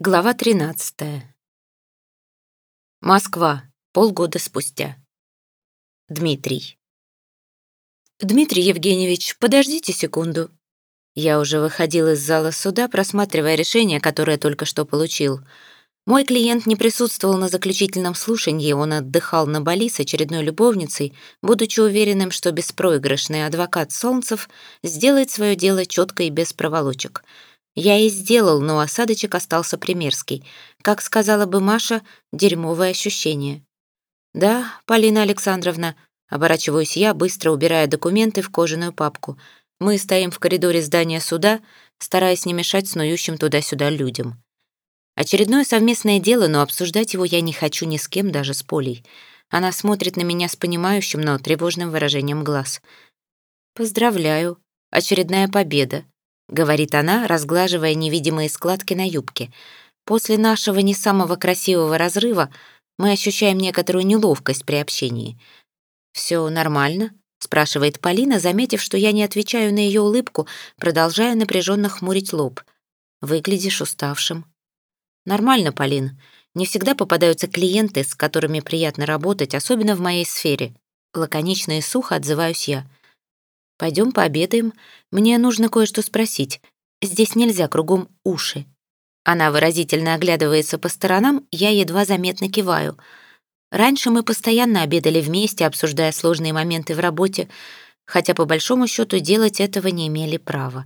Глава 13. Москва. Полгода спустя. Дмитрий. «Дмитрий Евгеньевич, подождите секунду». Я уже выходил из зала суда, просматривая решение, которое только что получил. Мой клиент не присутствовал на заключительном слушании, он отдыхал на Бали с очередной любовницей, будучи уверенным, что беспроигрышный адвокат Солнцев сделает свое дело четко и без проволочек — я и сделал, но осадочек остался примерский. Как сказала бы Маша, дерьмовое ощущение. «Да, Полина Александровна», — оборачиваюсь я, быстро убирая документы в кожаную папку. Мы стоим в коридоре здания суда, стараясь не мешать снующим туда-сюда людям. Очередное совместное дело, но обсуждать его я не хочу ни с кем, даже с Полей. Она смотрит на меня с понимающим, но тревожным выражением глаз. «Поздравляю. Очередная победа. — говорит она, разглаживая невидимые складки на юбке. «После нашего не самого красивого разрыва мы ощущаем некоторую неловкость при общении». «Все нормально?» — спрашивает Полина, заметив, что я не отвечаю на ее улыбку, продолжая напряженно хмурить лоб. «Выглядишь уставшим». «Нормально, Полин. Не всегда попадаются клиенты, с которыми приятно работать, особенно в моей сфере». Лаконично и сухо отзываюсь я. Пойдем пообедаем. Мне нужно кое-что спросить. Здесь нельзя, кругом уши». Она выразительно оглядывается по сторонам, я едва заметно киваю. Раньше мы постоянно обедали вместе, обсуждая сложные моменты в работе, хотя по большому счету делать этого не имели права.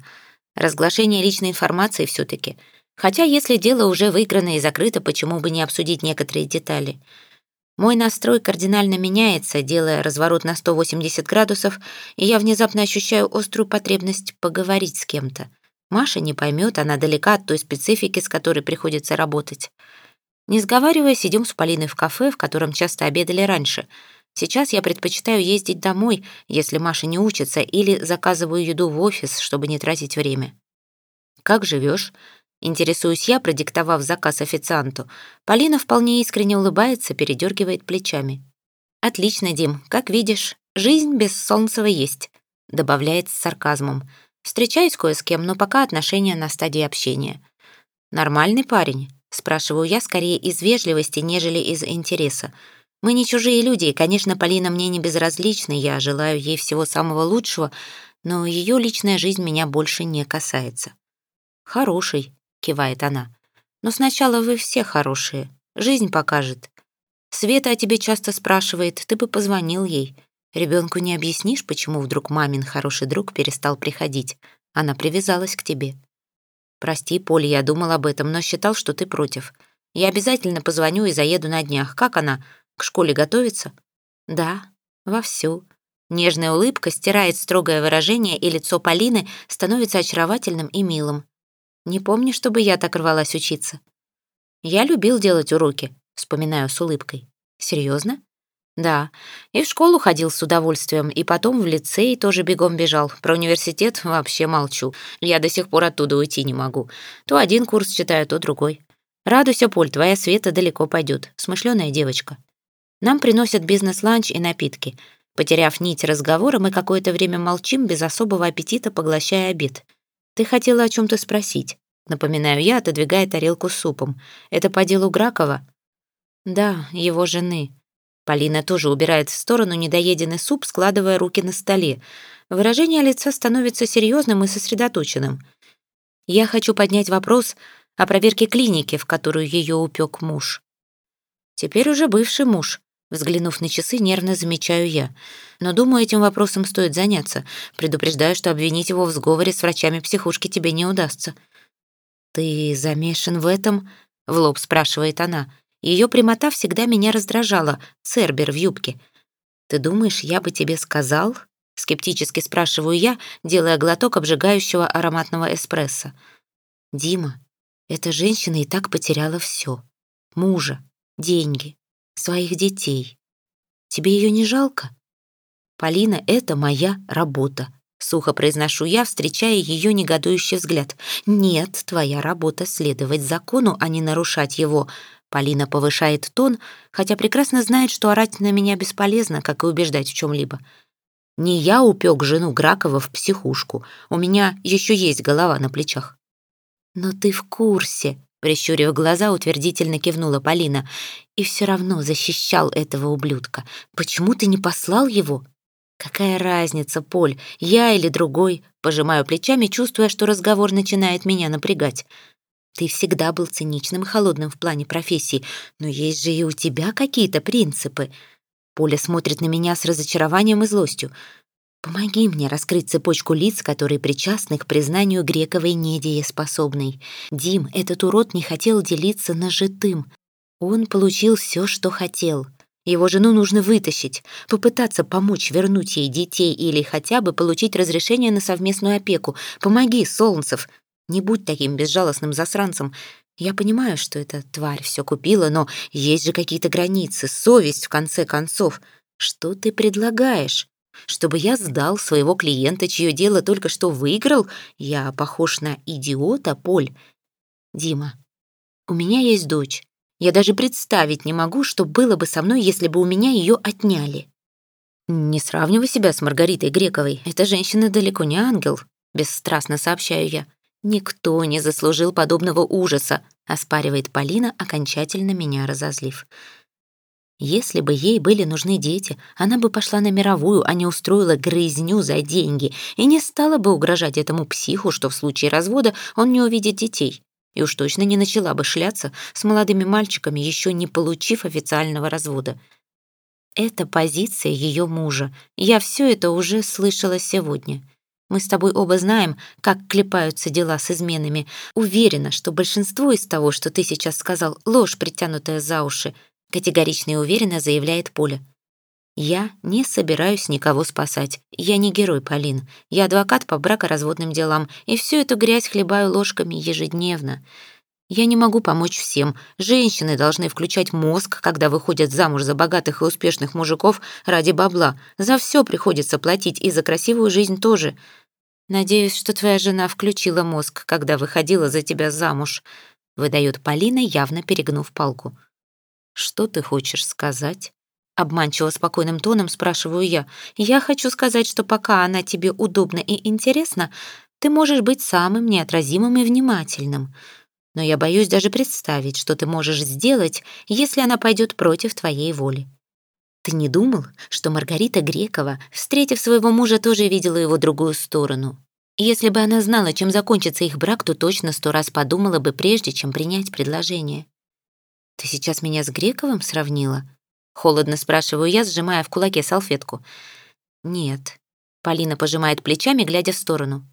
Разглашение личной информации все таки Хотя если дело уже выиграно и закрыто, почему бы не обсудить некоторые детали? Мой настрой кардинально меняется, делая разворот на 180 градусов, и я внезапно ощущаю острую потребность поговорить с кем-то. Маша не поймет, она далека от той специфики, с которой приходится работать. Не сговариваясь, идем с Полиной в кафе, в котором часто обедали раньше. Сейчас я предпочитаю ездить домой, если Маша не учится, или заказываю еду в офис, чтобы не тратить время. «Как живешь? Интересуюсь я, продиктовав заказ официанту. Полина вполне искренне улыбается, передергивает плечами. «Отлично, Дим. Как видишь, жизнь без Солнцева есть», — добавляет с сарказмом. «Встречаюсь кое с кем, но пока отношения на стадии общения». «Нормальный парень?» — спрашиваю я скорее из вежливости, нежели из интереса. «Мы не чужие люди, и, конечно, Полина мне не безразлична, я желаю ей всего самого лучшего, но ее личная жизнь меня больше не касается». «Хороший», кивает она. «Но сначала вы все хорошие. Жизнь покажет. Света о тебе часто спрашивает, ты бы позвонил ей. Ребенку не объяснишь, почему вдруг мамин хороший друг перестал приходить. Она привязалась к тебе. Прости, Поле, я думал об этом, но считал, что ты против. Я обязательно позвоню и заеду на днях. Как она? К школе готовится? Да, вовсю. Нежная улыбка стирает строгое выражение, и лицо Полины становится очаровательным и милым. Не помню, чтобы я так рвалась учиться. Я любил делать уроки, вспоминаю с улыбкой. Серьезно? Да. И в школу ходил с удовольствием, и потом в лицей тоже бегом бежал. Про университет вообще молчу. Я до сих пор оттуда уйти не могу. То один курс читаю, то другой. Радуйся, Поль, твоя Света далеко пойдет. Смышленая девочка. Нам приносят бизнес-ланч и напитки. Потеряв нить разговора, мы какое-то время молчим, без особого аппетита поглощая обед. «Ты хотела о чем-то спросить?» Напоминаю я, отодвигая тарелку с супом. «Это по делу Гракова?» «Да, его жены». Полина тоже убирает в сторону недоеденный суп, складывая руки на столе. Выражение лица становится серьезным и сосредоточенным. Я хочу поднять вопрос о проверке клиники, в которую ее упек муж. Теперь уже бывший муж. Взглянув на часы, нервно замечаю я. Но думаю, этим вопросом стоит заняться. Предупреждаю, что обвинить его в сговоре с врачами психушки тебе не удастся. «Ты замешан в этом?» — в лоб спрашивает она. Ее прямота всегда меня раздражала. Цербер в юбке. «Ты думаешь, я бы тебе сказал?» — скептически спрашиваю я, делая глоток обжигающего ароматного эспрессо. «Дима, эта женщина и так потеряла все. Мужа, деньги, своих детей. Тебе ее не жалко? Полина, это моя работа. Сухо произношу я, встречая ее негодующий взгляд. «Нет, твоя работа — следовать закону, а не нарушать его». Полина повышает тон, хотя прекрасно знает, что орать на меня бесполезно, как и убеждать в чем-либо. Не я упек жену Гракова в психушку. У меня еще есть голова на плечах. «Но ты в курсе», Прищурив глаза, утвердительно кивнула Полина. «И все равно защищал этого ублюдка. Почему ты не послал его?» «Какая разница, Поль, я или другой?» Пожимаю плечами, чувствуя, что разговор начинает меня напрягать. «Ты всегда был циничным и холодным в плане профессии, но есть же и у тебя какие-то принципы». Поля смотрит на меня с разочарованием и злостью. Помоги мне раскрыть цепочку лиц, которые причастны к признанию Грековой недееспособной. Дим, этот урод не хотел делиться нажитым. Он получил все, что хотел. Его жену нужно вытащить, попытаться помочь вернуть ей детей или хотя бы получить разрешение на совместную опеку. Помоги, Солнцев. Не будь таким безжалостным засранцем. Я понимаю, что эта тварь все купила, но есть же какие-то границы, совесть в конце концов. Что ты предлагаешь? Чтобы я сдал своего клиента, чье дело только что выиграл, я похож на идиота, Поль. Дима, у меня есть дочь. Я даже представить не могу, что было бы со мной, если бы у меня ее отняли. Не сравнивай себя с Маргаритой Грековой. Эта женщина далеко не ангел, бесстрастно сообщаю я. Никто не заслужил подобного ужаса, оспаривает Полина, окончательно меня разозлив. Если бы ей были нужны дети, она бы пошла на мировую, а не устроила грызню за деньги и не стала бы угрожать этому психу, что в случае развода он не увидит детей. И уж точно не начала бы шляться с молодыми мальчиками, еще не получив официального развода. Это позиция ее мужа. Я все это уже слышала сегодня. Мы с тобой оба знаем, как клепаются дела с изменами. Уверена, что большинство из того, что ты сейчас сказал, ложь, притянутая за уши — категорично и уверенно заявляет Поля. «Я не собираюсь никого спасать. Я не герой, Полин. Я адвокат по бракоразводным делам, и всю эту грязь хлебаю ложками ежедневно. Я не могу помочь всем. Женщины должны включать мозг, когда выходят замуж за богатых и успешных мужиков ради бабла. За все приходится платить, и за красивую жизнь тоже. Надеюсь, что твоя жена включила мозг, когда выходила за тебя замуж», выдает Полина, явно перегнув палку. «Что ты хочешь сказать?» Обманчиво спокойным тоном спрашиваю я. «Я хочу сказать, что пока она тебе удобна и интересна, ты можешь быть самым неотразимым и внимательным. Но я боюсь даже представить, что ты можешь сделать, если она пойдет против твоей воли. Ты не думал, что Маргарита Грекова, встретив своего мужа, тоже видела его другую сторону? Если бы она знала, чем закончится их брак, то точно сто раз подумала бы, прежде чем принять предложение. «Ты сейчас меня с Грековым сравнила?» Холодно спрашиваю я, сжимая в кулаке салфетку. «Нет». Полина пожимает плечами, глядя в сторону.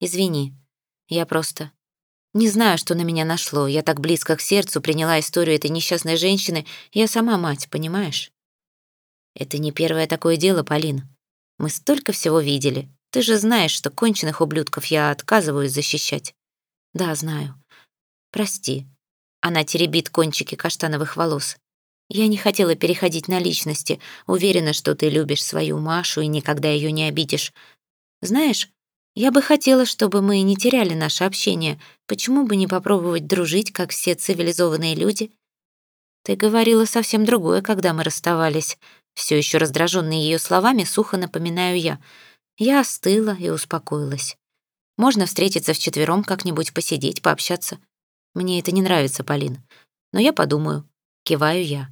«Извини, я просто...» Не знаю, что на меня нашло. Я так близко к сердцу приняла историю этой несчастной женщины. Я сама мать, понимаешь? Это не первое такое дело, Полин. Мы столько всего видели. Ты же знаешь, что конченых ублюдков я отказываюсь защищать. Да, знаю. Прости. Она теребит кончики каштановых волос. Я не хотела переходить на личности. Уверена, что ты любишь свою Машу и никогда ее не обидишь. Знаешь, я бы хотела, чтобы мы не теряли наше общение. Почему бы не попробовать дружить, как все цивилизованные люди? Ты говорила совсем другое, когда мы расставались. Все еще раздраженный ее словами, сухо напоминаю я. Я остыла и успокоилась. Можно встретиться вчетвером как-нибудь, посидеть, пообщаться. Мне это не нравится, Полин. Но я подумаю. Киваю я.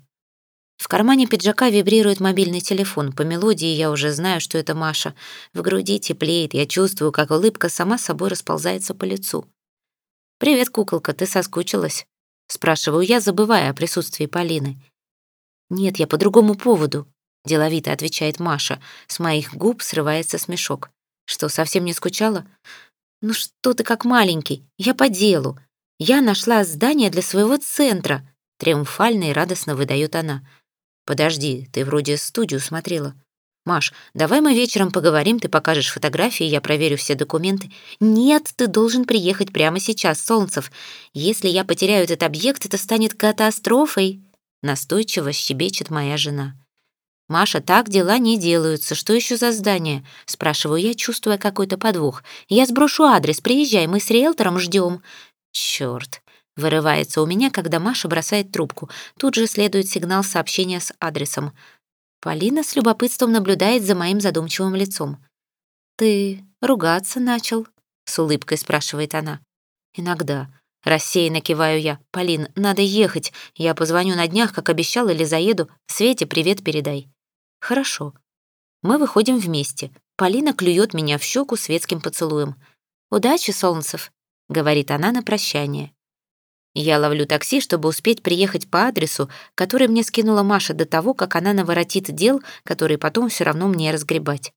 В кармане пиджака вибрирует мобильный телефон. По мелодии я уже знаю, что это Маша. В груди теплеет, я чувствую, как улыбка сама собой расползается по лицу. «Привет, куколка, ты соскучилась?» Спрашиваю я, забывая о присутствии Полины. «Нет, я по другому поводу», — деловито отвечает Маша. С моих губ срывается смешок. «Что, совсем не скучала?» «Ну что ты как маленький? Я по делу. «Я нашла здание для своего центра», — триумфально и радостно выдает она. «Подожди, ты вроде студию смотрела». «Маш, давай мы вечером поговорим, ты покажешь фотографии, я проверю все документы». «Нет, ты должен приехать прямо сейчас, Солнцев. Если я потеряю этот объект, это станет катастрофой», — настойчиво щебечет моя жена. «Маша, так дела не делаются. Что еще за здание?» — спрашиваю я, чувствуя какой-то подвох. «Я сброшу адрес, приезжай, мы с риэлтором ждем. Черт! Вырывается у меня, когда Маша бросает трубку. Тут же следует сигнал сообщения с адресом. Полина с любопытством наблюдает за моим задумчивым лицом. «Ты ругаться начал?» — с улыбкой спрашивает она. «Иногда. Рассеянно киваю я. «Полин, надо ехать. Я позвоню на днях, как обещал, или заеду. Свете привет передай». «Хорошо». Мы выходим вместе. Полина клюет меня в щеку светским поцелуем. «Удачи, Солнцев», — говорит она на прощание. Я ловлю такси, чтобы успеть приехать по адресу, который мне скинула Маша до того, как она наворотит дел, которые потом все равно мне разгребать.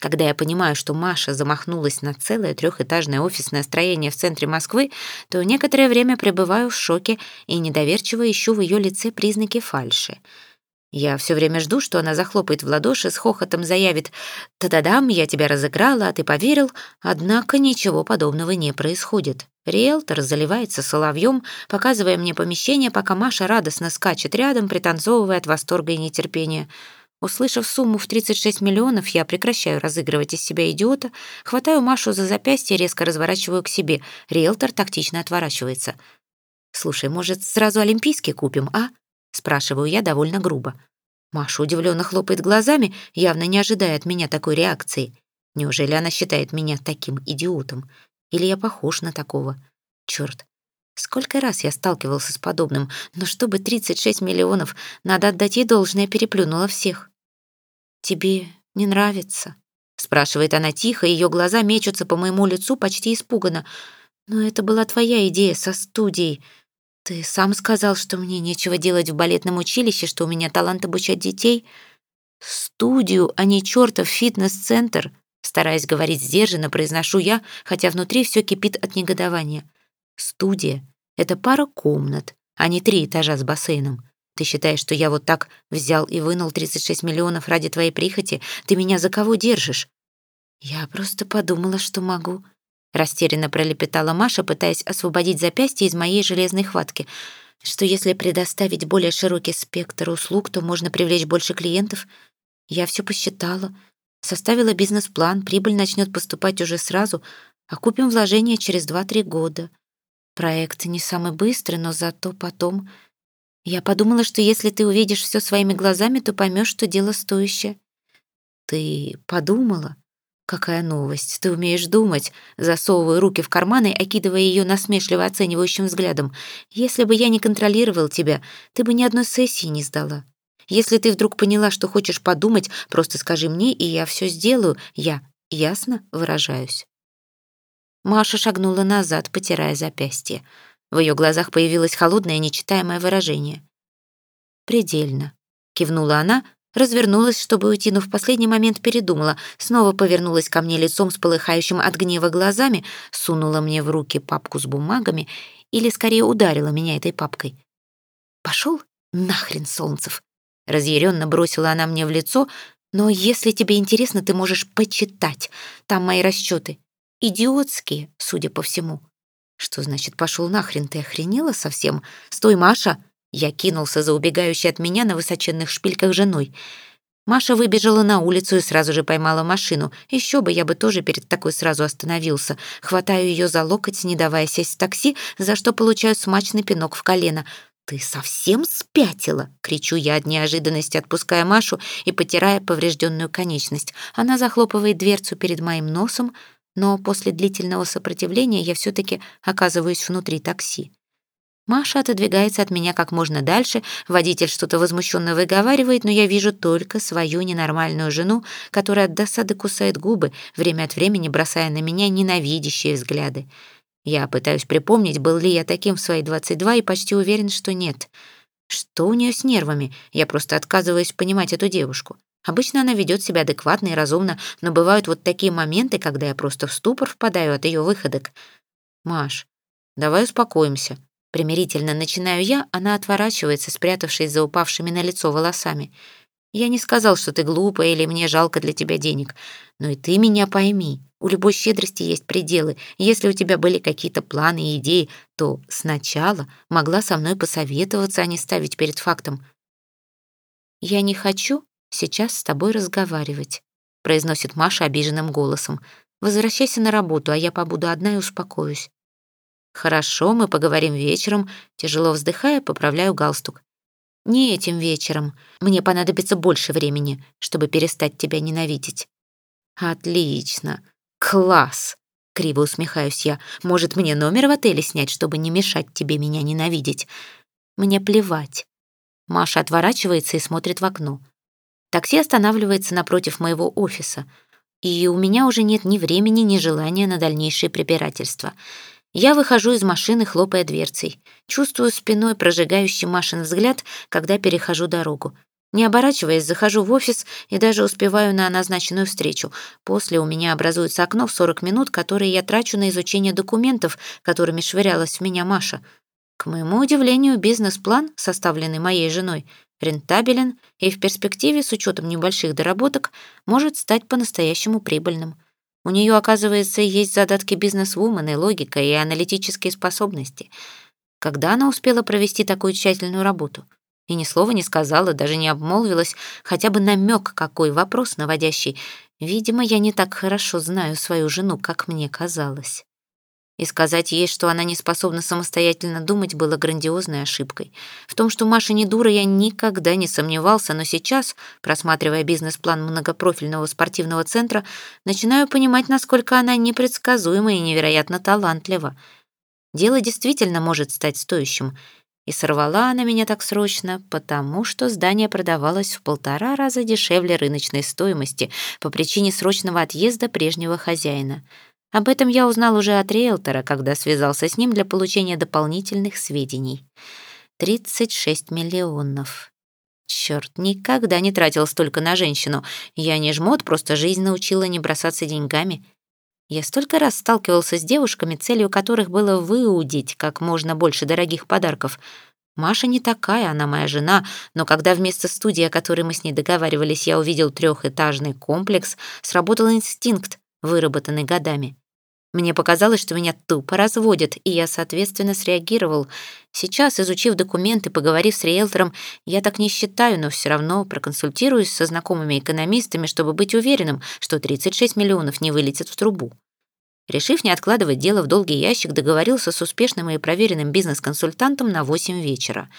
Когда я понимаю, что Маша замахнулась на целое трехэтажное офисное строение в центре Москвы, то некоторое время пребываю в шоке и недоверчиво ищу в ее лице признаки фальши. Я все время жду, что она захлопает в ладоши, с хохотом заявит «Та-да-дам, я тебя разыграла, а ты поверил», однако ничего подобного не происходит. Риэлтор заливается соловьем, показывая мне помещение, пока Маша радостно скачет рядом, пританцовывая от восторга и нетерпения — Услышав сумму в 36 миллионов, я прекращаю разыгрывать из себя идиота, хватаю Машу за запястье и резко разворачиваю к себе. Риэлтор тактично отворачивается. «Слушай, может, сразу олимпийский купим, а?» Спрашиваю я довольно грубо. Маша удивленно хлопает глазами, явно не ожидая от меня такой реакции. Неужели она считает меня таким идиотом? Или я похож на такого? Черт, сколько раз я сталкивался с подобным, но чтобы 36 миллионов, надо отдать ей должное, переплюнула всех. «Тебе не нравится?» — спрашивает она тихо, ее глаза мечутся по моему лицу почти испуганно. «Но это была твоя идея со студией. Ты сам сказал, что мне нечего делать в балетном училище, что у меня талант обучать детей. Студию, а не чертов фитнес-центр», стараясь говорить сдержанно, произношу я, хотя внутри все кипит от негодования. «Студия — это пара комнат, а не три этажа с бассейном. Ты считаешь, что я вот так взял и вынул 36 миллионов ради твоей прихоти? Ты меня за кого держишь?» «Я просто подумала, что могу», — растерянно пролепетала Маша, пытаясь освободить запястье из моей железной хватки, что если предоставить более широкий спектр услуг, то можно привлечь больше клиентов. Я все посчитала, составила бизнес-план, прибыль начнет поступать уже сразу, а купим вложения через 2-3 года. Проект не самый быстрый, но зато потом я подумала, что если ты увидишь все своими глазами, то поймешь, что дело стоящее. Ты подумала? Какая новость. Ты умеешь думать, засовывая руки в карманы, окидывая ее насмешливо оценивающим взглядом. Если бы я не контролировал тебя, ты бы ни одной сессии не сдала. Если ты вдруг поняла, что хочешь подумать, просто скажи мне, и я все сделаю. Я ясно выражаюсь. Маша шагнула назад, потирая запястье. В ее глазах появилось холодное нечитаемое выражение. «Предельно», — кивнула она, развернулась, чтобы уйти, но в последний момент передумала, снова повернулась ко мне лицом с полыхающим от гнева глазами, сунула мне в руки папку с бумагами или скорее ударила меня этой папкой. «Пошел нахрен, Солнцев!» Разъяренно бросила она мне в лицо, «но если тебе интересно, ты можешь почитать. Там мои расчеты. Идиотские, судя по всему. Что значит пошел нахрен? Ты охренела совсем? Стой, Маша! Я кинулся за убегающей от меня на высоченных шпильках женой. Маша выбежала на улицу и сразу же поймала машину. Еще бы, я бы тоже перед такой сразу остановился. Хватаю ее за локоть, не давая сесть в такси, за что получаю смачный пинок в колено. «Ты совсем спятила?» — кричу я от неожиданности, отпуская Машу и потирая поврежденную конечность. Она захлопывает дверцу перед моим носом, но после длительного сопротивления я все-таки оказываюсь внутри такси. Маша отодвигается от меня как можно дальше, водитель что-то возмущенно выговаривает, но я вижу только свою ненормальную жену, которая от досады кусает губы, время от времени бросая на меня ненавидящие взгляды. Я пытаюсь припомнить, был ли я таким в свои 22, и почти уверен, что нет. Что у нее с нервами? Я просто отказываюсь понимать эту девушку. Обычно она ведет себя адекватно и разумно, но бывают вот такие моменты, когда я просто в ступор впадаю от ее выходок. «Маш, давай успокоимся». Примирительно начинаю я, она отворачивается, спрятавшись за упавшими на лицо волосами. «Я не сказал, что ты глупая или мне жалко для тебя денег. Но и ты меня пойми. У любой щедрости есть пределы. Если у тебя были какие-то планы и идеи, то сначала могла со мной посоветоваться, а не ставить перед фактом. Я не хочу, сейчас с тобой разговаривать», — произносит Маша обиженным голосом. «Возвращайся на работу, а я побуду одна и успокоюсь». «Хорошо, мы поговорим вечером», — тяжело вздыхая, поправляю галстук. «Не этим вечером. Мне понадобится больше времени, чтобы перестать тебя ненавидеть». «Отлично. Класс!» Криво усмехаюсь я. «Может, мне номер в отеле снять, чтобы не мешать тебе меня ненавидеть?» «Мне плевать». Маша отворачивается и смотрит в окно. Такси останавливается напротив моего офиса, и у меня уже нет ни времени, ни желания на дальнейшие препирательства. Я выхожу из машины, хлопая дверцей. Чувствую спиной прожигающий Машин взгляд, когда перехожу дорогу. Не оборачиваясь, захожу в офис и даже успеваю на назначенную встречу. После у меня образуется окно в 40 минут, которые я трачу на изучение документов, которыми швырялась в меня Маша. К моему удивлению, бизнес-план, составленный моей женой, рентабелен и в перспективе, с учетом небольших доработок, может стать по-настоящему прибыльным. У нее, оказывается, есть задатки бизнес-вумен и логика, и аналитические способности. Когда она успела провести такую тщательную работу — и ни слова не сказала, даже не обмолвилась, хотя бы намек какой, вопрос наводящий. Видимо, я не так хорошо знаю свою жену, как мне казалось. И сказать ей, что она не способна самостоятельно думать, было грандиозной ошибкой. В том, что Маша не дура, я никогда не сомневался, но сейчас, просматривая бизнес-план многопрофильного спортивного центра, начинаю понимать, насколько она непредсказуема и невероятно талантлива. Дело действительно может стать стоящим — и сорвала она меня так срочно, потому что здание продавалось в полтора раза дешевле рыночной стоимости по причине срочного отъезда прежнего хозяина. Об этом я узнал уже от риэлтора, когда связался с ним для получения дополнительных сведений. 36 миллионов. Черт, никогда не тратил столько на женщину. Я не жмот, просто жизнь научила не бросаться деньгами. Я столько раз сталкивался с девушками, целью которых было выудить как можно больше дорогих подарков. Маша не такая, она моя жена, но когда вместо студии, о которой мы с ней договаривались, я увидел трехэтажный комплекс, сработал инстинкт, выработанный годами. Мне показалось, что меня тупо разводят, и я, соответственно, среагировал. Сейчас, изучив документы, поговорив с риэлтором, я так не считаю, но все равно проконсультируюсь со знакомыми экономистами, чтобы быть уверенным, что 36 миллионов не вылетят в трубу. Решив не откладывать дело в долгий ящик, договорился с успешным и проверенным бизнес-консультантом на 8 вечера.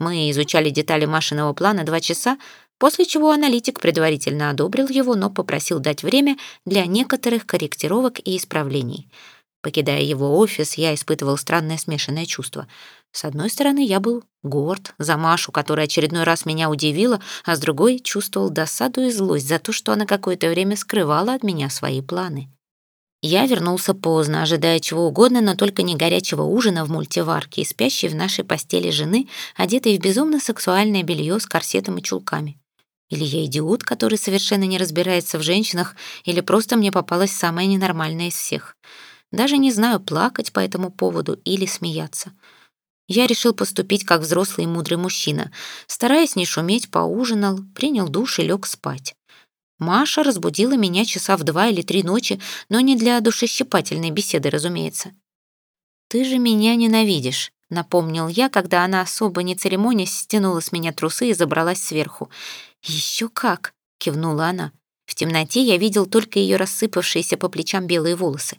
Мы изучали детали Машиного плана два часа, после чего аналитик предварительно одобрил его, но попросил дать время для некоторых корректировок и исправлений. Покидая его офис, я испытывал странное смешанное чувство. С одной стороны, я был горд за Машу, которая очередной раз меня удивила, а с другой чувствовал досаду и злость за то, что она какое-то время скрывала от меня свои планы. Я вернулся поздно, ожидая чего угодно, но только не горячего ужина в мультиварке и спящей в нашей постели жены, одетой в безумно сексуальное белье с корсетом и чулками. Или я идиот, который совершенно не разбирается в женщинах, или просто мне попалась самая ненормальная из всех. Даже не знаю, плакать по этому поводу или смеяться. Я решил поступить как взрослый и мудрый мужчина. Стараясь не шуметь, поужинал, принял душ и лег спать. Маша разбудила меня часа в два или три ночи, но не для душещипательной беседы, разумеется. «Ты же меня ненавидишь», — напомнил я, когда она особо не церемонясь стянула с меня трусы и забралась сверху. «Еще как!» — кивнула она. В темноте я видел только ее рассыпавшиеся по плечам белые волосы.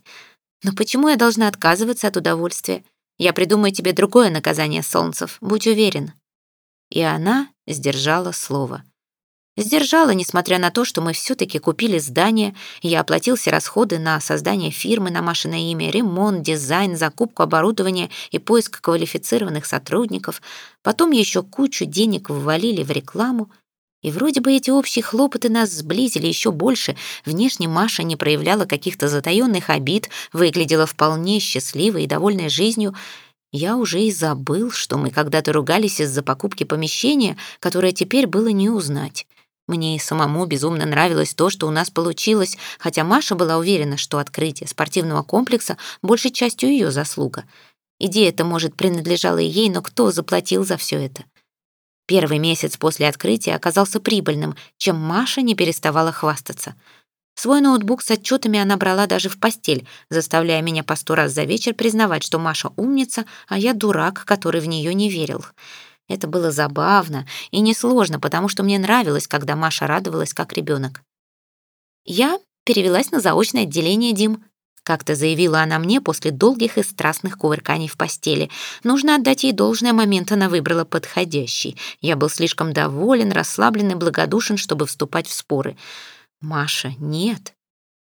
«Но почему я должна отказываться от удовольствия? Я придумаю тебе другое наказание, Солнцев, будь уверен». И она сдержала слово. Сдержала, несмотря на то, что мы все-таки купили здание, я оплатил все расходы на создание фирмы на Машиное имя, ремонт, дизайн, закупку оборудования и поиск квалифицированных сотрудников. Потом еще кучу денег ввалили в рекламу. И вроде бы эти общие хлопоты нас сблизили еще больше. Внешне Маша не проявляла каких-то затаенных обид, выглядела вполне счастливой и довольной жизнью. Я уже и забыл, что мы когда-то ругались из-за покупки помещения, которое теперь было не узнать. Мне и самому безумно нравилось то, что у нас получилось, хотя Маша была уверена, что открытие спортивного комплекса большей частью ее заслуга. Идея эта, может, принадлежала и ей, но кто заплатил за все это? Первый месяц после открытия оказался прибыльным, чем Маша не переставала хвастаться. Свой ноутбук с отчетами она брала даже в постель, заставляя меня по сто раз за вечер признавать, что Маша умница, а я дурак, который в нее не верил. Это было забавно и несложно, потому что мне нравилось, когда Маша радовалась как ребенок. «Я перевелась на заочное отделение, Дим», — как-то заявила она мне после долгих и страстных кувырканий в постели. Нужно отдать ей должное, момент она выбрала подходящий. Я был слишком доволен, расслаблен и благодушен, чтобы вступать в споры. «Маша, нет.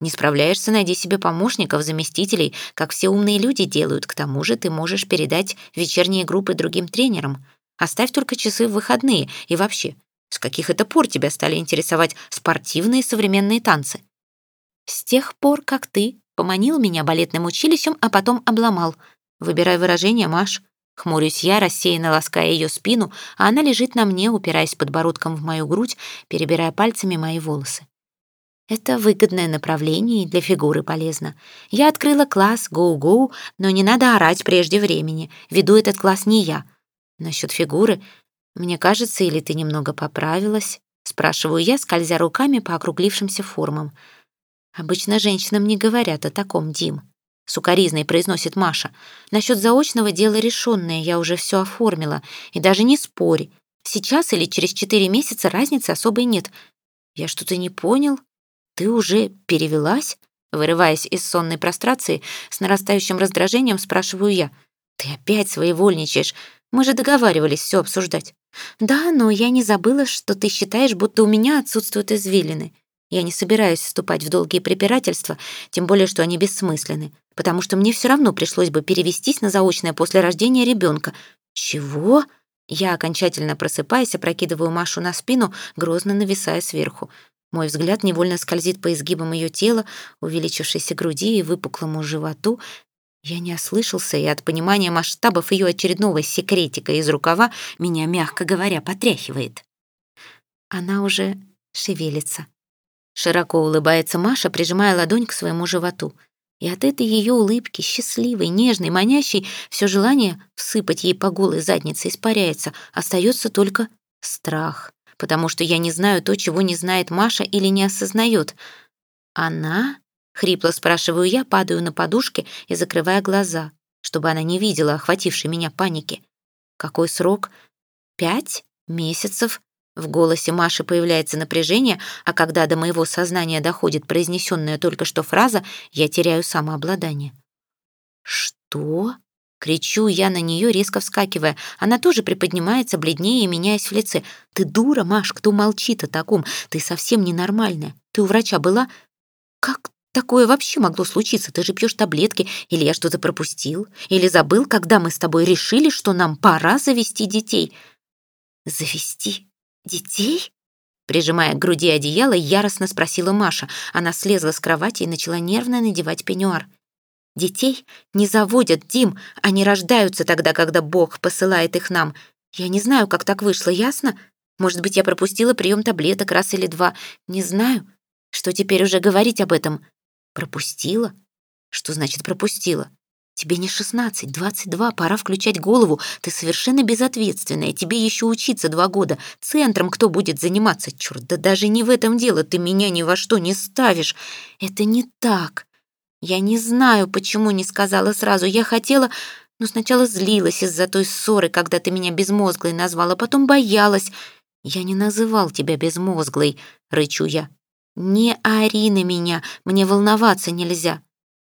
Не справляешься, найди себе помощников, заместителей, как все умные люди делают. К тому же ты можешь передать вечерние группы другим тренерам. Оставь только часы в выходные. И вообще, с каких это пор тебя стали интересовать спортивные современные танцы? С тех пор, как ты поманил меня балетным училищем, а потом обломал. Выбирай выражение, Маш. Хмурюсь я, рассеянно лаская ее спину, а она лежит на мне, упираясь подбородком в мою грудь, перебирая пальцами мои волосы. Это выгодное направление и для фигуры полезно. Я открыла класс «Гоу-Гоу», но не надо орать прежде времени. Веду этот класс не я. Насчет фигуры, мне кажется, или ты немного поправилась? Спрашиваю я, скользя руками по округлившимся формам. Обычно женщинам не говорят о таком, Дим. Сукаризной произносит Маша. Насчет заочного дела решенное, я уже все оформила. И даже не спорь. Сейчас или через четыре месяца разницы особой нет. Я что-то не понял. Ты уже перевелась? Вырываясь из сонной прострации, с нарастающим раздражением спрашиваю я. Ты опять своевольничаешь. Мы же договаривались все обсуждать. Да, но я не забыла, что ты считаешь, будто у меня отсутствуют извилины. Я не собираюсь вступать в долгие препирательства, тем более, что они бессмысленны, потому что мне все равно пришлось бы перевестись на заочное после рождения ребенка. Чего? Я окончательно просыпаясь, опрокидываю Машу на спину, грозно нависая сверху. Мой взгляд невольно скользит по изгибам ее тела, увеличившейся груди и выпуклому животу. Я не ослышался, и от понимания масштабов ее очередного секретика из рукава меня, мягко говоря, потряхивает. Она уже шевелится. Широко улыбается Маша, прижимая ладонь к своему животу. И от этой ее улыбки, счастливой, нежной, манящей, все желание всыпать ей по голой заднице испаряется, остается только страх, потому что я не знаю то, чего не знает Маша или не осознает. «Она?» — хрипло спрашиваю я, падаю на подушке и закрывая глаза, чтобы она не видела охватившей меня паники. «Какой срок? Пять месяцев?» В голосе Маши появляется напряжение, а когда до моего сознания доходит произнесенная только что фраза, я теряю самообладание. «Что?» — кричу я на нее, резко вскакивая. Она тоже приподнимается, бледнее меняясь в лице. «Ты дура, Маш, кто молчит о таком? Ты совсем ненормальная. Ты у врача была? Как такое вообще могло случиться? Ты же пьешь таблетки, или я что-то пропустил? Или забыл, когда мы с тобой решили, что нам пора завести детей?» «Завести «Детей?» Прижимая к груди одеяло, яростно спросила Маша. Она слезла с кровати и начала нервно надевать пеньюар. «Детей не заводят, Дим. Они рождаются тогда, когда Бог посылает их нам. Я не знаю, как так вышло, ясно? Может быть, я пропустила прием таблеток раз или два. Не знаю. Что теперь уже говорить об этом? Пропустила? Что значит пропустила? Тебе не шестнадцать, двадцать два, пора включать голову. Ты совершенно безответственная, тебе еще учиться два года. Центром кто будет заниматься? Черт, да даже не в этом дело, ты меня ни во что не ставишь. Это не так. Я не знаю, почему не сказала сразу. Я хотела, но сначала злилась из-за той ссоры, когда ты меня безмозглой назвала, потом боялась. Я не называл тебя безмозглой, рычу я. Не ори на меня, мне волноваться нельзя.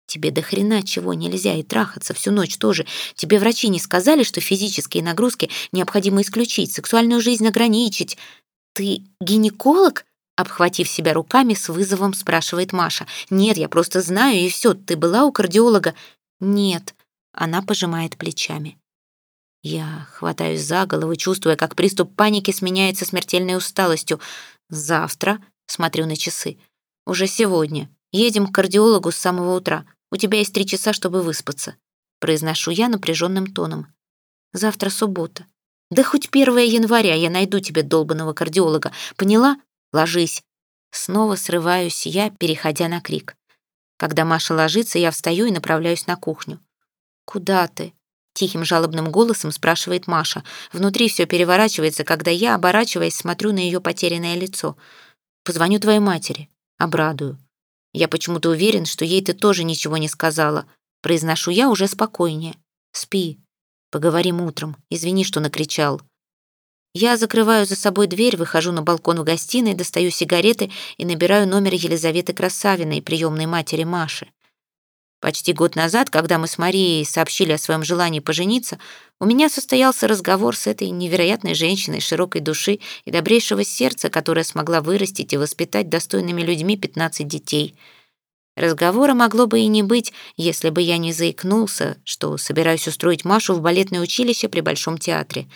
Тебе до хрена чего нельзя и трахаться всю ночь тоже. Тебе врачи не сказали, что физические нагрузки необходимо исключить, сексуальную жизнь ограничить. Ты гинеколог? Обхватив себя руками, с вызовом спрашивает Маша. «Нет, я просто знаю, и все. Ты была у кардиолога?» «Нет». Она пожимает плечами. Я хватаюсь за голову, чувствуя, как приступ паники сменяется смертельной усталостью. «Завтра?» — смотрю на часы. «Уже сегодня. Едем к кардиологу с самого утра. У тебя есть три часа, чтобы выспаться», — произношу я напряженным тоном. «Завтра суббота. Да хоть 1 января я найду тебе долбанного кардиолога. Поняла? Ложись». Снова срываюсь я, переходя на крик. Когда Маша ложится, я встаю и направляюсь на кухню. «Куда ты?» — тихим жалобным голосом спрашивает Маша. Внутри все переворачивается, когда я, оборачиваясь, смотрю на ее потерянное лицо. «Позвоню твоей матери. Обрадую. Я почему-то уверен, что ей ты тоже ничего не сказала. Произношу я уже спокойнее. Спи. Поговорим утром. Извини, что накричал. Я закрываю за собой дверь, выхожу на балкон в гостиной, достаю сигареты и набираю номер Елизаветы Красавиной, приемной матери Маши. Почти год назад, когда мы с Марией сообщили о своем желании пожениться, у меня состоялся разговор с этой невероятной женщиной широкой души и добрейшего сердца, которая смогла вырастить и воспитать достойными людьми 15 детей. Разговора могло бы и не быть, если бы я не заикнулся, что собираюсь устроить Машу в балетное училище при Большом театре.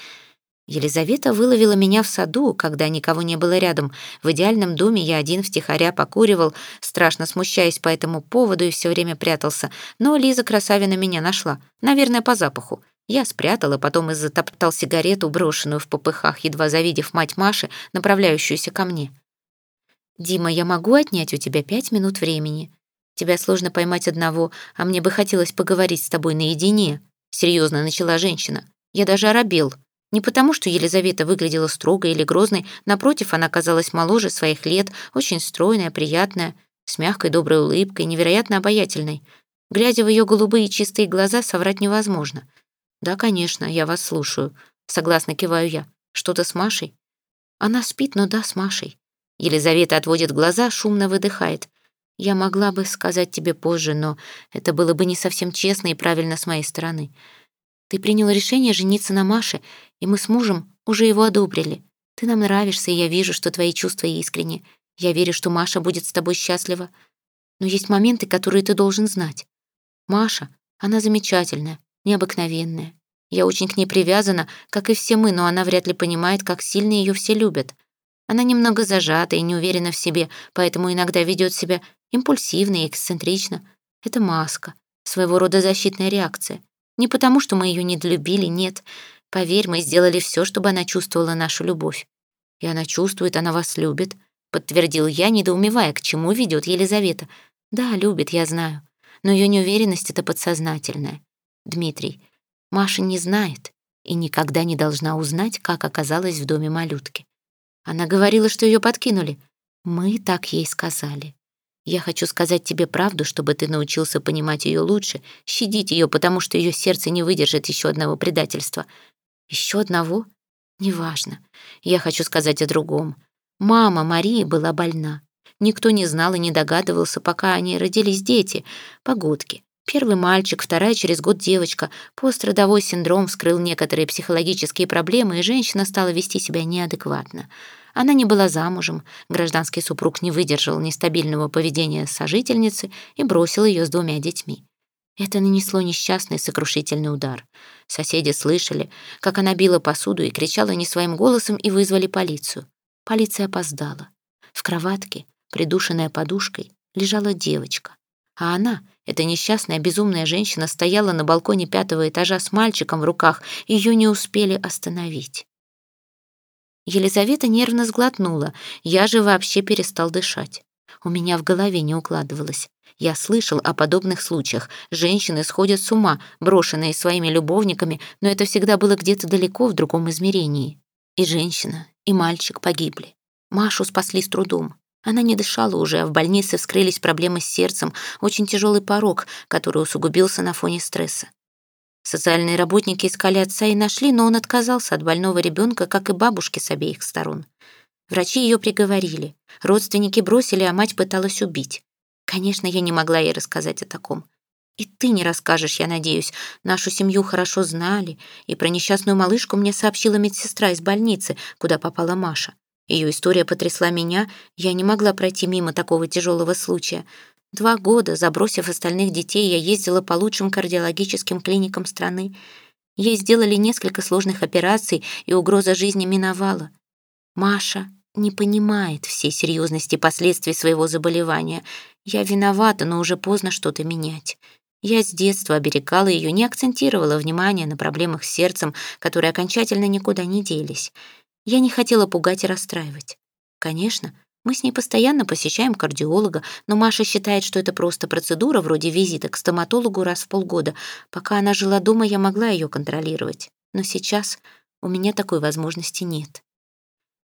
Елизавета выловила меня в саду, когда никого не было рядом. В идеальном доме я один втихаря покуривал, страшно смущаясь по этому поводу и все время прятался. Но Лиза Красавина меня нашла, наверное, по запаху. Я спрятал, а потом и затоптал сигарету, брошенную в попыхах, едва завидев мать Маши, направляющуюся ко мне. «Дима, я могу отнять у тебя пять минут времени? Тебя сложно поймать одного, а мне бы хотелось поговорить с тобой наедине», — серьезно начала женщина. Я даже оробел. Не потому, что Елизавета выглядела строгой или грозной, напротив, она казалась моложе своих лет, очень стройная, приятная, с мягкой доброй улыбкой, невероятно обаятельной. Глядя в ее голубые чистые глаза, соврать невозможно. «Да, конечно, я вас слушаю», — согласно киваю я. «Что-то с Машей?» «Она спит, но да, с Машей». Елизавета отводит глаза, шумно выдыхает. «Я могла бы сказать тебе позже, но это было бы не совсем честно и правильно с моей стороны. Ты принял решение жениться на Маше, и мы с мужем уже его одобрили. Ты нам нравишься, и я вижу, что твои чувства искренни. Я верю, что Маша будет с тобой счастлива. Но есть моменты, которые ты должен знать. Маша, она замечательная, необыкновенная. Я очень к ней привязана, как и все мы, но она вряд ли понимает, как сильно ее все любят. Она немного зажата и не уверена в себе, поэтому иногда ведет себя импульсивно и эксцентрично. Это маска, своего рода защитная реакция. Не потому, что мы ее недолюбили, нет. Поверь, мы сделали все, чтобы она чувствовала нашу любовь. И она чувствует, она вас любит, подтвердил я, недоумевая, к чему ведет Елизавета. Да, любит, я знаю. Но ее неуверенность — это подсознательная. Дмитрий, Маша не знает и никогда не должна узнать, как оказалась в доме малютки. Она говорила, что ее подкинули. Мы так ей сказали. Я хочу сказать тебе правду, чтобы ты научился понимать ее лучше, щадить ее, потому что ее сердце не выдержит еще одного предательства. Еще одного? Неважно. Я хочу сказать о другом. Мама Марии была больна. Никто не знал и не догадывался, пока они родились дети, погодки. Первый мальчик, вторая через год девочка. Пострадовой синдром вскрыл некоторые психологические проблемы, и женщина стала вести себя неадекватно. Она не была замужем, гражданский супруг не выдержал нестабильного поведения сожительницы и бросил ее с двумя детьми. Это нанесло несчастный сокрушительный удар. Соседи слышали, как она била посуду и кричала не своим голосом и вызвали полицию. Полиция опоздала. В кроватке, придушенная подушкой, лежала девочка. А она, эта несчастная безумная женщина, стояла на балконе пятого этажа с мальчиком в руках, ее не успели остановить. Елизавета нервно сглотнула. Я же вообще перестал дышать. У меня в голове не укладывалось. Я слышал о подобных случаях. Женщины сходят с ума, брошенные своими любовниками, но это всегда было где-то далеко в другом измерении. И женщина, и мальчик погибли. Машу спасли с трудом. Она не дышала уже, а в больнице вскрылись проблемы с сердцем, очень тяжелый порог, который усугубился на фоне стресса. Социальные работники искали отца и нашли, но он отказался от больного ребенка, как и бабушки с обеих сторон. Врачи ее приговорили. Родственники бросили, а мать пыталась убить. Конечно, я не могла ей рассказать о таком. И ты не расскажешь, я надеюсь. Нашу семью хорошо знали, и про несчастную малышку мне сообщила медсестра из больницы, куда попала Маша. Ее история потрясла меня, я не могла пройти мимо такого тяжелого случая. Два года, забросив остальных детей, я ездила по лучшим кардиологическим клиникам страны. Ей сделали несколько сложных операций, и угроза жизни миновала. Маша не понимает всей серьезности последствий своего заболевания. Я виновата, но уже поздно что-то менять. Я с детства оберегала ее, не акцентировала внимание на проблемах с сердцем, которые окончательно никуда не делись. Я не хотела пугать и расстраивать. Конечно, мы с ней постоянно посещаем кардиолога, но Маша считает, что это просто процедура вроде визита к стоматологу раз в полгода. Пока она жила дома, я могла ее контролировать. Но сейчас у меня такой возможности нет.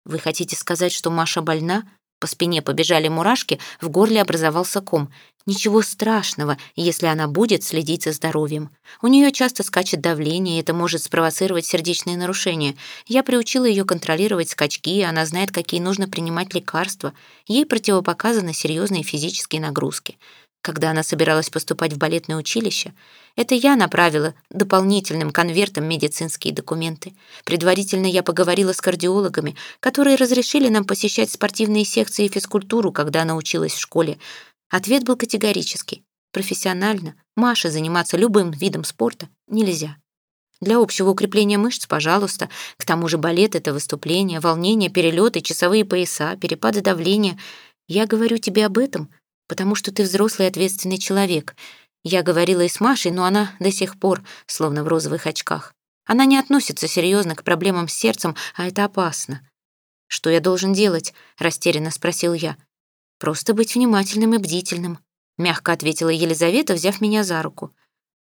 Вы хотите сказать, что Маша больна? По спине побежали мурашки, в горле образовался ком. Ничего страшного, если она будет следить за здоровьем. У нее часто скачет давление, и это может спровоцировать сердечные нарушения. Я приучила ее контролировать скачки, и она знает, какие нужно принимать лекарства. Ей противопоказаны серьезные физические нагрузки когда она собиралась поступать в балетное училище, это я направила дополнительным конвертом медицинские документы. Предварительно я поговорила с кардиологами, которые разрешили нам посещать спортивные секции и физкультуру, когда она училась в школе. Ответ был категорический. Профессионально Маше заниматься любым видом спорта нельзя. Для общего укрепления мышц, пожалуйста. К тому же балет — это выступление, волнение, перелеты, часовые пояса, перепады давления. Я говорю тебе об этом, потому что ты взрослый ответственный человек. Я говорила и с Машей, но она до сих пор словно в розовых очках. Она не относится серьезно к проблемам с сердцем, а это опасно. «Что я должен делать?» — растерянно спросил я. «Просто быть внимательным и бдительным», — мягко ответила Елизавета, взяв меня за руку.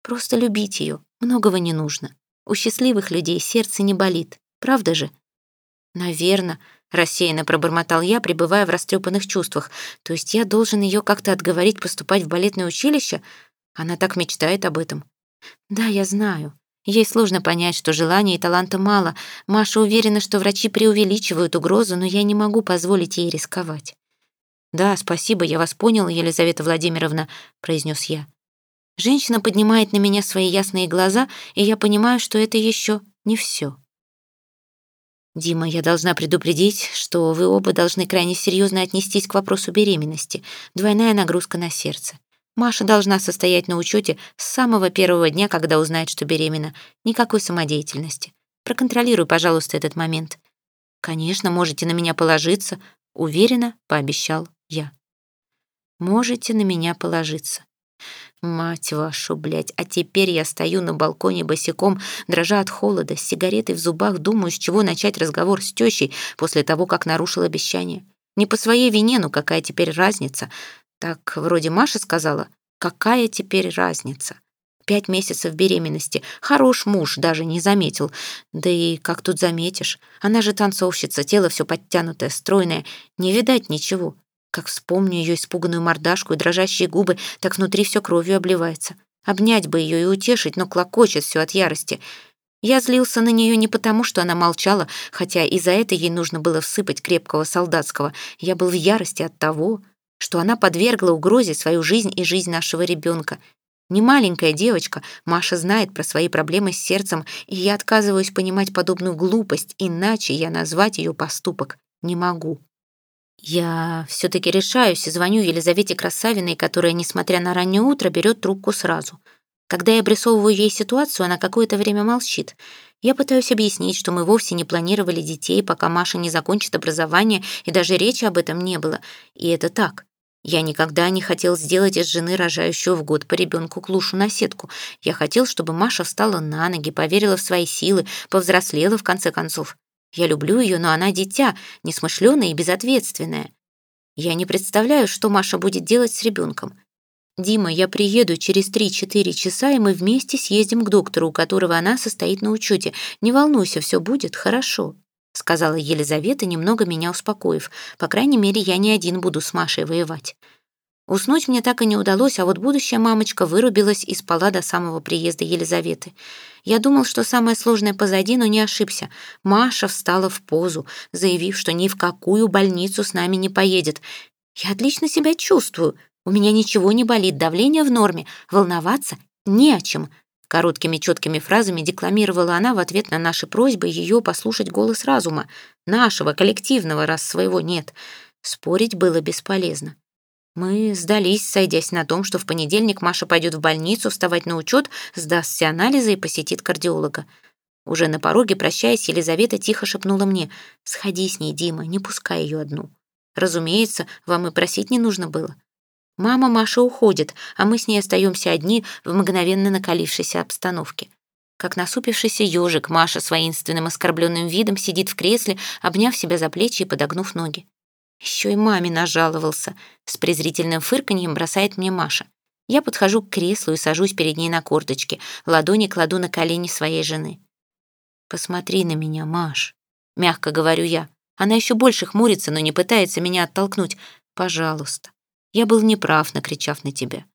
«Просто любить ее, многого не нужно. У счастливых людей сердце не болит, правда же? Наверно, рассеянно пробормотал я, пребывая в растрепанных чувствах. То есть я должен ее как-то отговорить поступать в балетное училище? Она так мечтает об этом. Да, я знаю. Ей сложно понять, что желания и таланта мало. Маша уверена, что врачи преувеличивают угрозу, но я не могу позволить ей рисковать. «Да, спасибо, я вас понял, Елизавета Владимировна», — произнес я. Женщина поднимает на меня свои ясные глаза, и я понимаю, что это еще не все. «Дима, я должна предупредить, что вы оба должны крайне серьезно отнестись к вопросу беременности. Двойная нагрузка на сердце. Маша должна состоять на учете с самого первого дня, когда узнает, что беременна. Никакой самодеятельности. Проконтролируй, пожалуйста, этот момент. Конечно, можете на меня положиться. Уверенно, пообещал я. Можете на меня положиться. Мать вашу, блядь, а теперь я стою на балконе босиком, дрожа от холода, с сигаретой в зубах, думаю, с чего начать разговор с тещей после того, как нарушил обещание. Не по своей вине, но какая теперь разница? Так вроде Маша сказала, какая теперь разница? Пять месяцев беременности. Хорош муж, даже не заметил. Да и как тут заметишь? Она же танцовщица, тело все подтянутое, стройное. Не видать ничего. Как вспомню ее испуганную мордашку и дрожащие губы, так внутри все кровью обливается. Обнять бы ее и утешить, но клокочет все от ярости. Я злился на нее не потому, что она молчала, хотя и за это ей нужно было всыпать крепкого солдатского. Я был в ярости от того, что она подвергла угрозе свою жизнь и жизнь нашего ребенка. Не маленькая девочка, Маша знает про свои проблемы с сердцем, и я отказываюсь понимать подобную глупость, иначе я назвать ее поступок не могу. Я все-таки решаюсь и звоню Елизавете Красавиной, которая, несмотря на раннее утро, берет трубку сразу. Когда я обрисовываю ей ситуацию, она какое-то время молчит. Я пытаюсь объяснить, что мы вовсе не планировали детей, пока Маша не закончит образование, и даже речи об этом не было. И это так. Я никогда не хотел сделать из жены рожающего в год по ребенку клушу на сетку. Я хотел, чтобы Маша встала на ноги, поверила в свои силы, повзрослела в конце концов. Я люблю ее, но она дитя, несмышленая и безответственная. Я не представляю, что Маша будет делать с ребенком. «Дима, я приеду через 3-4 часа, и мы вместе съездим к доктору, у которого она состоит на учете. Не волнуйся, все будет хорошо», — сказала Елизавета, немного меня успокоив. «По крайней мере, я не один буду с Машей воевать». Уснуть мне так и не удалось, а вот будущая мамочка вырубилась и спала до самого приезда Елизаветы. Я думал, что самое сложное позади, но не ошибся. Маша встала в позу, заявив, что ни в какую больницу с нами не поедет. Я отлично себя чувствую. У меня ничего не болит, давление в норме, волноваться не о чем. Короткими четкими фразами декламировала она в ответ на наши просьбы ее послушать голос разума. Нашего, коллективного, раз своего нет. Спорить было бесполезно. Мы сдались, сойдясь на том, что в понедельник Маша пойдет в больницу вставать на учет, сдаст все анализы и посетит кардиолога. Уже на пороге, прощаясь, Елизавета тихо шепнула мне, «Сходи с ней, Дима, не пускай ее одну». Разумеется, вам и просить не нужно было. Мама Маша уходит, а мы с ней остаемся одни в мгновенно накалившейся обстановке. Как насупившийся ежик, Маша с воинственным оскорбленным видом сидит в кресле, обняв себя за плечи и подогнув ноги. Еще и маме нажаловался. С презрительным фырканьем бросает мне Маша. Я подхожу к креслу и сажусь перед ней на корточки, ладони кладу на колени своей жены. «Посмотри на меня, Маш», — мягко говорю я. Она еще больше хмурится, но не пытается меня оттолкнуть. «Пожалуйста. Я был неправ, накричав на тебя.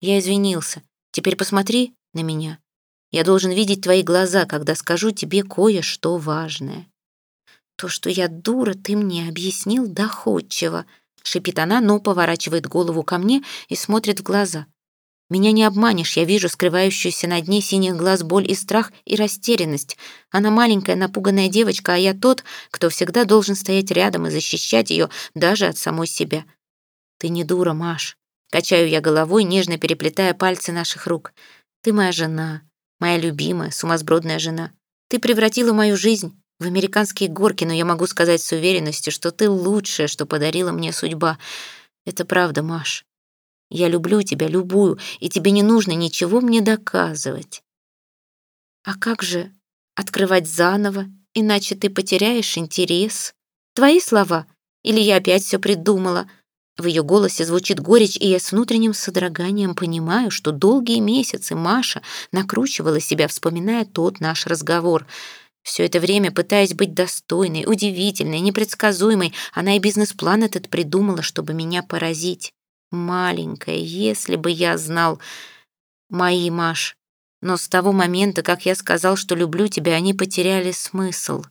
Я извинился. Теперь посмотри на меня. Я должен видеть твои глаза, когда скажу тебе кое-что важное». «То, что я дура, ты мне объяснил доходчиво», — шипит она, но поворачивает голову ко мне и смотрит в глаза. «Меня не обманешь, я вижу скрывающуюся на дне синих глаз боль и страх и растерянность. Она маленькая напуганная девочка, а я тот, кто всегда должен стоять рядом и защищать ее даже от самой себя. Ты не дура, Маш. Качаю я головой, нежно переплетая пальцы наших рук. Ты моя жена, моя любимая, сумасбродная жена. Ты превратила мою жизнь в американские горки, но я могу сказать с уверенностью, что ты лучшее, что подарила мне судьба. Это правда, Маш. Я люблю тебя, любую, и тебе не нужно ничего мне доказывать. А как же открывать заново, иначе ты потеряешь интерес? Твои слова? Или я опять все придумала? В ее голосе звучит горечь, и я с внутренним содроганием понимаю, что долгие месяцы Маша накручивала себя, вспоминая тот наш разговор. Все это время, пытаясь быть достойной, удивительной, непредсказуемой, она и бизнес-план этот придумала, чтобы меня поразить. Маленькая, если бы я знал... Мои, Маш. Но с того момента, как я сказал, что люблю тебя, они потеряли смысл.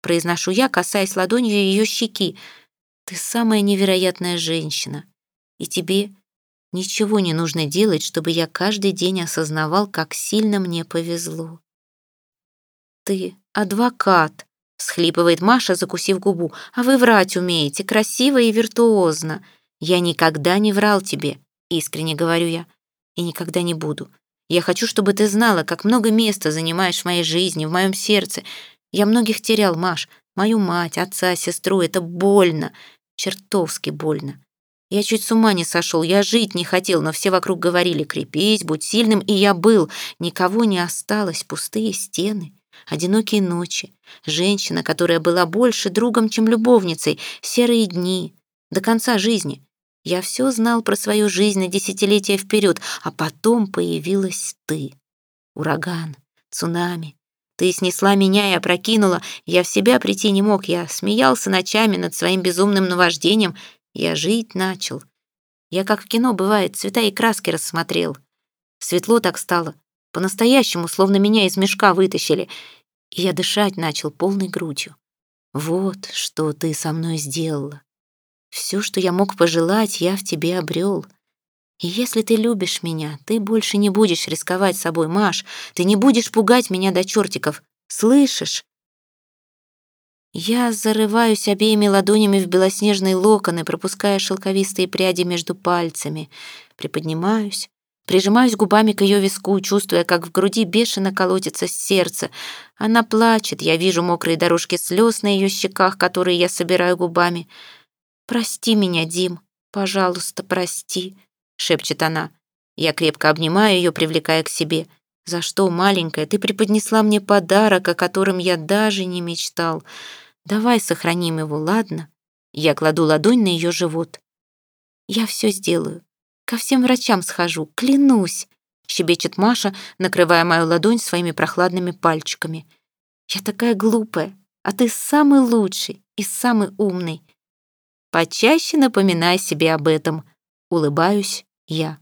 Произношу я, касаясь ладонью ее щеки. Ты самая невероятная женщина. И тебе ничего не нужно делать, чтобы я каждый день осознавал, как сильно мне повезло. Ты адвокат, схлипывает Маша, закусив губу. А вы врать умеете, красиво и виртуозно. «Я никогда не врал тебе», — искренне говорю я, «и никогда не буду. Я хочу, чтобы ты знала, как много места занимаешь в моей жизни, в моем сердце. Я многих терял, Маш, мою мать, отца, сестру. Это больно, чертовски больно. Я чуть с ума не сошел, я жить не хотел, но все вокруг говорили «крепись, будь сильным», и я был. Никого не осталось, пустые стены, одинокие ночи, женщина, которая была больше другом, чем любовницей, серые дни, до конца жизни. Я все знал про свою жизнь на десятилетия вперед, а потом появилась ты. Ураган, цунами. Ты снесла меня и опрокинула. Я в себя прийти не мог. Я смеялся ночами над своим безумным наваждением. Я жить начал. Я, как в кино бывает, цвета и краски рассмотрел. Светло так стало. По-настоящему, словно меня из мешка вытащили. И я дышать начал полной грудью. Вот что ты со мной сделала. Все, что я мог пожелать, я в тебе обрел. И если ты любишь меня, ты больше не будешь рисковать собой, Маш. Ты не будешь пугать меня до чертиков. Слышишь? Я зарываюсь обеими ладонями в белоснежные локоны, пропуская шелковистые пряди между пальцами. Приподнимаюсь, прижимаюсь губами к ее виску, чувствуя, как в груди бешено колотится сердце. Она плачет, я вижу мокрые дорожки слез на ее щеках, которые я собираю губами — «Прости меня, Дим, пожалуйста, прости», — шепчет она. Я крепко обнимаю ее, привлекая к себе. «За что, маленькая, ты преподнесла мне подарок, о котором я даже не мечтал. Давай сохраним его, ладно?» Я кладу ладонь на ее живот. «Я все сделаю. Ко всем врачам схожу, клянусь», — щебечет Маша, накрывая мою ладонь своими прохладными пальчиками. «Я такая глупая, а ты самый лучший и самый умный. Почаще напоминай себе об этом. Улыбаюсь я.